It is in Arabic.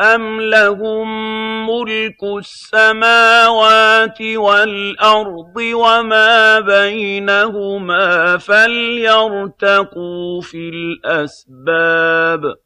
أَمْ لَهُم مُّلْكُ السَّمَاوَاتِ وَالْأَرْضِ وَمَا بَيْنَهُمَا ۖ فَلْيَرْتَقُوا فِي الْأَسْبَابِ